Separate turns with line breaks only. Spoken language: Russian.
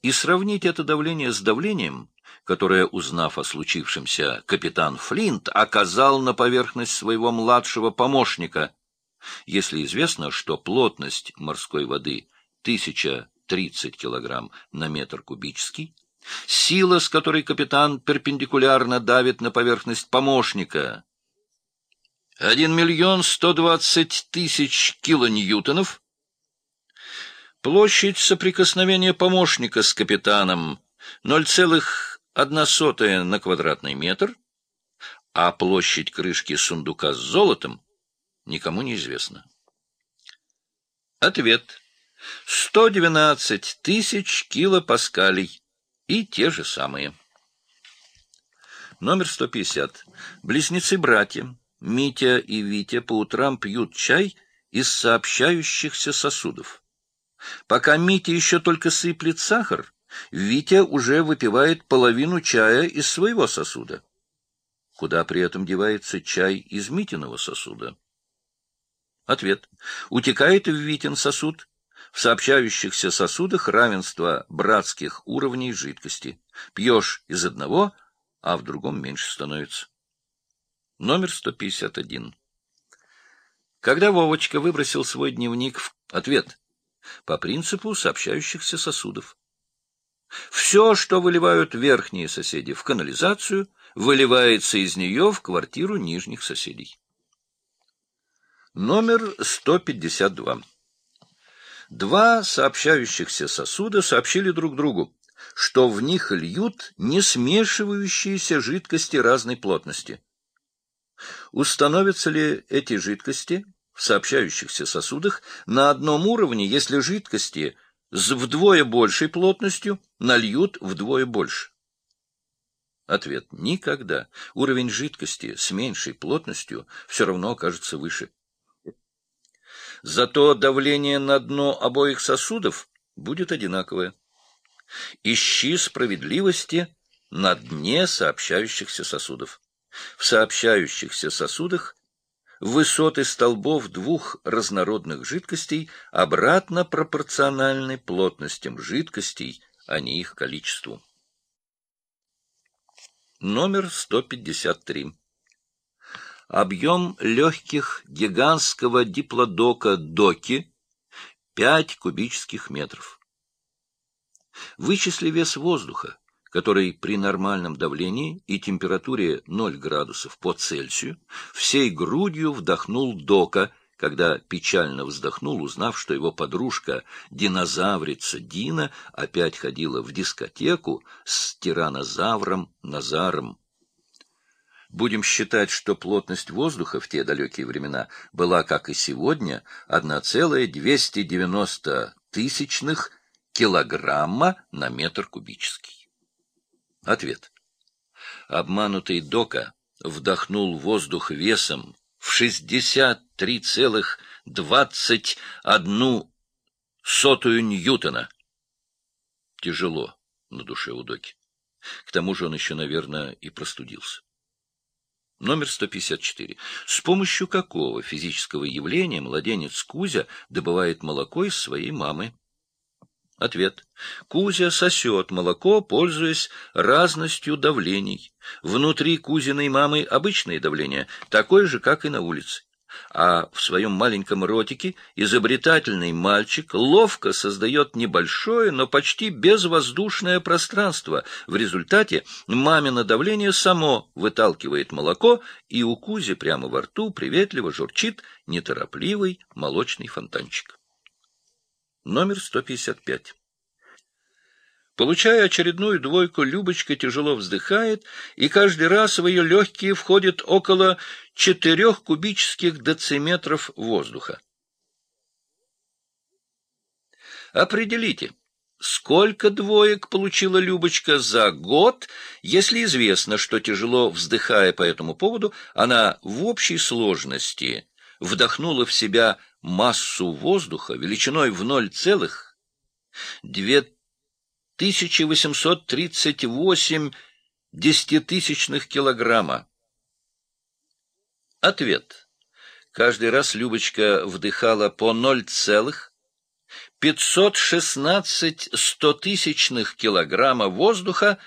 и сравнить это давление с давлением, которое, узнав о случившемся, капитан Флинт оказал на поверхность своего младшего помощника. Если известно, что плотность морской воды 1030 килограмм на метр кубический, сила, с которой капитан перпендикулярно давит на поверхность помощника, 1 миллион 120 тысяч килоньютонов, Площадь соприкосновения помощника с капитаном 0,1 на квадратный метр, а площадь крышки сундука с золотом никому не известна. Ответ. 112 тысяч килопаскалей и те же самые. Номер 150. Близнецы-братья Митя и Витя по утрам пьют чай из сообщающихся сосудов. Пока Митя еще только сыплет сахар, Витя уже выпивает половину чая из своего сосуда. Куда при этом девается чай из Митиного сосуда? Ответ. Утекает в Витин сосуд. В сообщающихся сосудах равенство братских уровней жидкости. Пьешь из одного, а в другом меньше становится. Номер 151. Когда Вовочка выбросил свой дневник в ответ по принципу сообщающихся сосудов. Все, что выливают верхние соседи в канализацию, выливается из нее в квартиру нижних соседей. Номер 152. Два сообщающихся сосуда сообщили друг другу, что в них льют не смешивающиеся жидкости разной плотности. Установятся ли эти жидкости сообщающихся сосудах на одном уровне, если жидкости с вдвое большей плотностью нальют вдвое больше? Ответ – никогда. Уровень жидкости с меньшей плотностью все равно окажется выше. Зато давление на дно обоих сосудов будет одинаковое. Ищи справедливости на дне сообщающихся сосудов. В сообщающихся сосудах высоты столбов двух разнородных жидкостей обратно пропорциональны плотностям жидкостей, а не их количеству. Номер 153. Объем легких гигантского диплодока доки 5 кубических метров. Вычисли вес воздуха, который при нормальном давлении и температуре 0 градусов по Цельсию всей грудью вдохнул Дока, когда печально вздохнул, узнав, что его подружка, динозаврица Дина, опять ходила в дискотеку с тиранозавром Назаром. Будем считать, что плотность воздуха в те далекие времена была, как и сегодня, 1,290 тысячных килограмма на метр кубический. Ответ. Обманутый Дока вдохнул воздух весом в 63,21 сотую Ньютона. Тяжело на душе у Доки. К тому же он еще, наверное, и простудился. Номер 154. С помощью какого физического явления младенец Кузя добывает молоко из своей мамы? Ответ. Кузя сосет молоко, пользуясь разностью давлений. Внутри Кузиной мамы обычное давление, такое же, как и на улице. А в своем маленьком ротике изобретательный мальчик ловко создает небольшое, но почти безвоздушное пространство. В результате мамино давление само выталкивает молоко, и у Кузи прямо во рту приветливо журчит неторопливый молочный фонтанчик номер 155. Получая очередную двойку, Любочка тяжело вздыхает, и каждый раз в ее легкие входит около четырех кубических дециметров воздуха. Определите, сколько двоек получила Любочка за год, если известно, что тяжело вздыхая по этому поводу, она в общей сложности вдохнула в себя массу воздуха величиной в 0,2838 десятитысячных килограмма. Ответ. Каждый раз Любочка вдыхала по 0,5 516 стотысячных килограмма воздуха